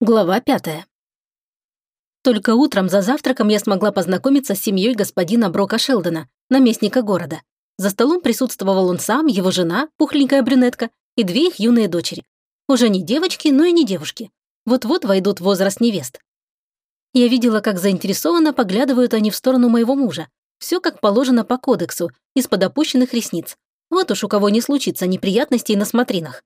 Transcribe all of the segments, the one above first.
Глава пятая. Только утром за завтраком я смогла познакомиться с семьей господина Брока Шелдона, наместника города. За столом присутствовал он сам, его жена, пухленькая брюнетка, и две их юные дочери. Уже не девочки, но и не девушки. Вот-вот войдут в возраст невест. Я видела, как заинтересованно поглядывают они в сторону моего мужа. Все как положено по кодексу, из-под опущенных ресниц. Вот уж у кого не случится неприятностей на смотринах.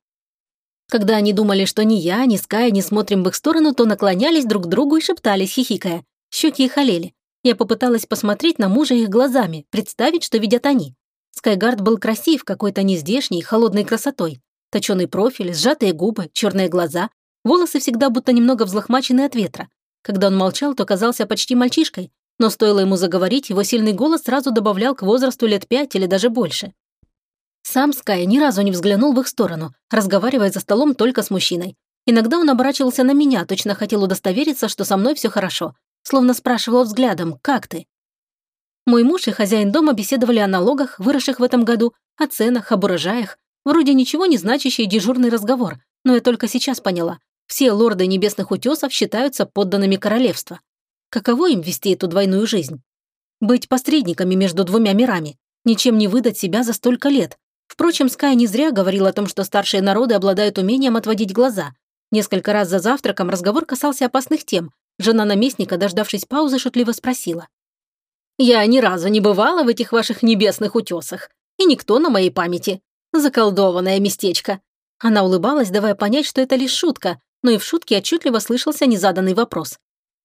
Когда они думали, что ни я, ни Скай не смотрим в их сторону, то наклонялись друг к другу и шептались, хихикая. Щеки их олели. Я попыталась посмотреть на мужа их глазами, представить, что видят они. Скайгард был красив какой-то нездешней, холодной красотой. Точеный профиль, сжатые губы, черные глаза, волосы всегда будто немного взлохмачены от ветра. Когда он молчал, то казался почти мальчишкой, но стоило ему заговорить, его сильный голос сразу добавлял к возрасту лет пять или даже больше. Сам Скай ни разу не взглянул в их сторону, разговаривая за столом только с мужчиной. Иногда он оборачивался на меня, точно хотел удостовериться, что со мной все хорошо, словно спрашивал взглядом «Как ты?». Мой муж и хозяин дома беседовали о налогах, выросших в этом году, о ценах, об урожаях. Вроде ничего не значащий дежурный разговор, но я только сейчас поняла. Все лорды небесных утесов считаются подданными королевства. Каково им вести эту двойную жизнь? Быть посредниками между двумя мирами, ничем не выдать себя за столько лет, Впрочем, Скай не зря говорил о том, что старшие народы обладают умением отводить глаза. Несколько раз за завтраком разговор касался опасных тем. Жена наместника, дождавшись паузы, шутливо спросила. «Я ни разу не бывала в этих ваших небесных утесах. И никто на моей памяти. Заколдованное местечко». Она улыбалась, давая понять, что это лишь шутка, но и в шутке отчетливо слышался незаданный вопрос.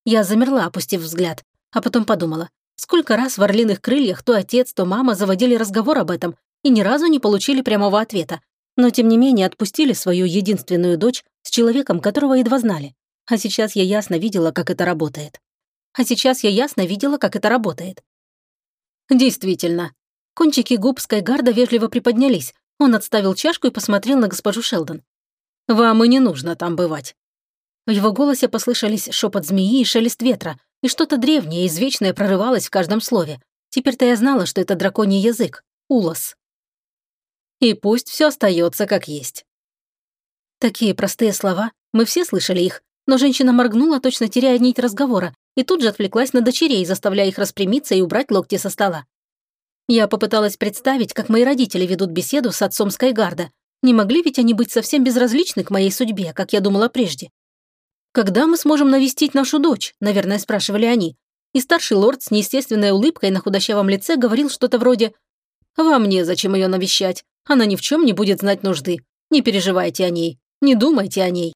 Я замерла, опустив взгляд, а потом подумала, сколько раз в орлиных крыльях то отец, то мама заводили разговор об этом, и ни разу не получили прямого ответа, но тем не менее отпустили свою единственную дочь с человеком, которого едва знали. А сейчас я ясно видела, как это работает. А сейчас я ясно видела, как это работает. Действительно. Кончики губ Скайгарда вежливо приподнялись. Он отставил чашку и посмотрел на госпожу Шелдон. «Вам и не нужно там бывать». В его голосе послышались шепот змеи и шелест ветра, и что-то древнее, извечное прорывалось в каждом слове. Теперь-то я знала, что это драконий язык. Улос. И пусть все остается как есть. Такие простые слова, мы все слышали их, но женщина моргнула, точно теряя нить разговора, и тут же отвлеклась на дочерей, заставляя их распрямиться и убрать локти со стола. Я попыталась представить, как мои родители ведут беседу с отцом Скайгарда. Не могли ведь они быть совсем безразличны к моей судьбе, как я думала прежде. «Когда мы сможем навестить нашу дочь?» – наверное, спрашивали они. И старший лорд с неестественной улыбкой на худощавом лице говорил что-то вроде «Вам незачем ее навещать. Она ни в чем не будет знать нужды. Не переживайте о ней, не думайте о ней».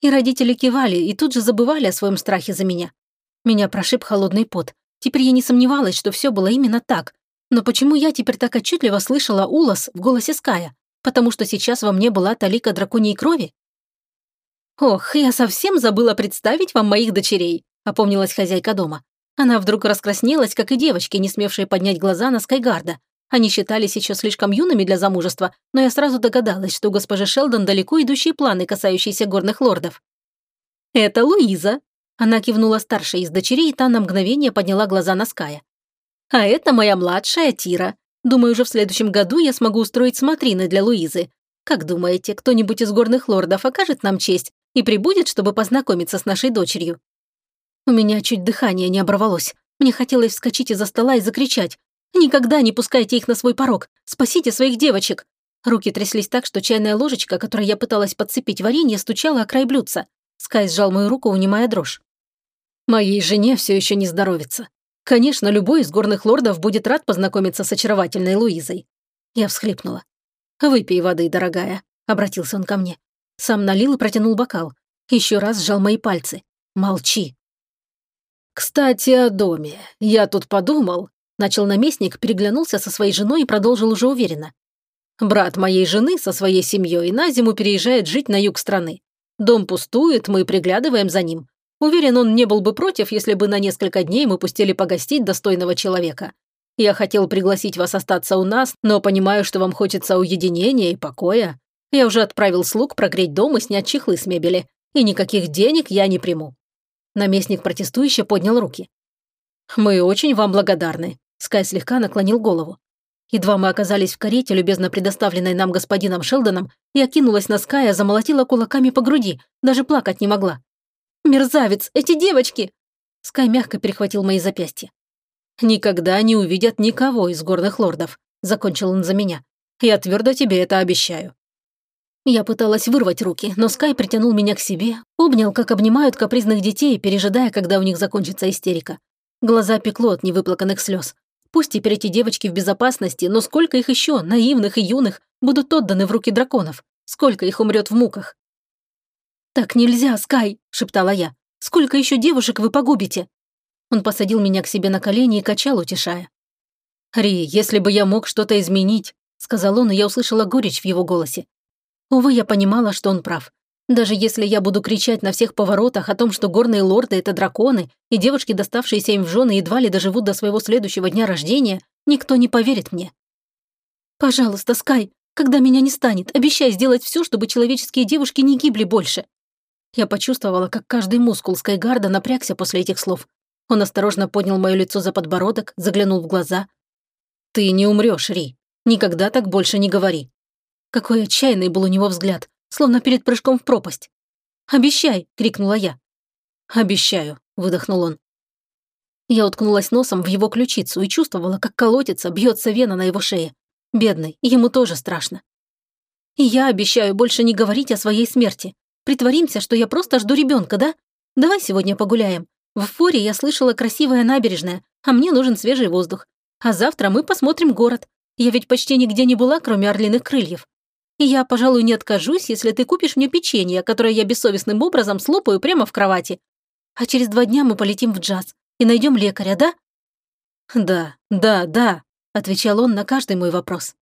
И родители кивали и тут же забывали о своем страхе за меня. Меня прошиб холодный пот. Теперь я не сомневалась, что все было именно так. Но почему я теперь так отчетливо слышала улос в голосе Ская? Потому что сейчас во мне была талика драконьей крови? «Ох, я совсем забыла представить вам моих дочерей», — опомнилась хозяйка дома. Она вдруг раскраснелась, как и девочки, не смевшие поднять глаза на Скайгарда. Они считались еще слишком юными для замужества, но я сразу догадалась, что у госпожи Шелдон далеко идущие планы, касающиеся горных лордов. «Это Луиза!» Она кивнула старшей из дочерей, и та на мгновение подняла глаза на Ская. «А это моя младшая Тира. Думаю, уже в следующем году я смогу устроить смотрины для Луизы. Как думаете, кто-нибудь из горных лордов окажет нам честь и прибудет, чтобы познакомиться с нашей дочерью?» У меня чуть дыхание не оборвалось. Мне хотелось вскочить из-за стола и закричать. Никогда не пускайте их на свой порог. Спасите своих девочек. Руки тряслись так, что чайная ложечка, которой я пыталась подцепить варенье, стучала о край блюдца. Скай сжал мою руку, унимая дрожь. Моей жене все еще не здоровится. Конечно, любой из горных лордов будет рад познакомиться с очаровательной Луизой. Я всхлипнула. «Выпей воды, дорогая», — обратился он ко мне. Сам налил и протянул бокал. Еще раз сжал мои пальцы. «Молчи». «Кстати, о доме. Я тут подумал. Начал наместник, переглянулся со своей женой и продолжил уже уверенно. «Брат моей жены со своей семьей на зиму переезжает жить на юг страны. Дом пустует, мы приглядываем за ним. Уверен, он не был бы против, если бы на несколько дней мы пустили погостить достойного человека. Я хотел пригласить вас остаться у нас, но понимаю, что вам хочется уединения и покоя. Я уже отправил слуг прогреть дом и снять чехлы с мебели. И никаких денег я не приму». Наместник протестующе поднял руки. «Мы очень вам благодарны. Скай слегка наклонил голову. Едва мы оказались в карете, любезно предоставленной нам господином Шелдоном, я кинулась на Ская, замолотила кулаками по груди, даже плакать не могла. «Мерзавец! Эти девочки!» Скай мягко перехватил мои запястья. «Никогда не увидят никого из горных лордов», — закончил он за меня. «Я твердо тебе это обещаю». Я пыталась вырвать руки, но Скай притянул меня к себе, обнял, как обнимают капризных детей, пережидая, когда у них закончится истерика. Глаза пекло от невыплаканных слез. Пусть теперь эти девочки в безопасности, но сколько их еще, наивных и юных, будут отданы в руки драконов? Сколько их умрет в муках? «Так нельзя, Скай!» – шептала я. «Сколько еще девушек вы погубите?» Он посадил меня к себе на колени и качал, утешая. «Ри, если бы я мог что-то изменить», – сказал он, и я услышала горечь в его голосе. Увы, я понимала, что он прав. Даже если я буду кричать на всех поворотах о том, что горные лорды – это драконы, и девушки, доставшиеся им в жены, едва ли доживут до своего следующего дня рождения, никто не поверит мне. «Пожалуйста, Скай, когда меня не станет, обещай сделать все, чтобы человеческие девушки не гибли больше». Я почувствовала, как каждый мускул Скайгарда напрягся после этих слов. Он осторожно поднял мое лицо за подбородок, заглянул в глаза. «Ты не умрешь, Ри. Никогда так больше не говори». Какой отчаянный был у него взгляд, словно перед прыжком в пропасть. «Обещай!» — крикнула я. «Обещаю!» — выдохнул он. Я уткнулась носом в его ключицу и чувствовала, как колотится, бьется вена на его шее. Бедный, ему тоже страшно. И я обещаю больше не говорить о своей смерти. Притворимся, что я просто жду ребенка, да? Давай сегодня погуляем. В форе я слышала красивая набережная, а мне нужен свежий воздух. А завтра мы посмотрим город. Я ведь почти нигде не была, кроме орлиных крыльев. И я, пожалуй, не откажусь, если ты купишь мне печенье, которое я бессовестным образом слопаю прямо в кровати. А через два дня мы полетим в джаз и найдем лекаря, да?» «Да, да, да», — отвечал он на каждый мой вопрос.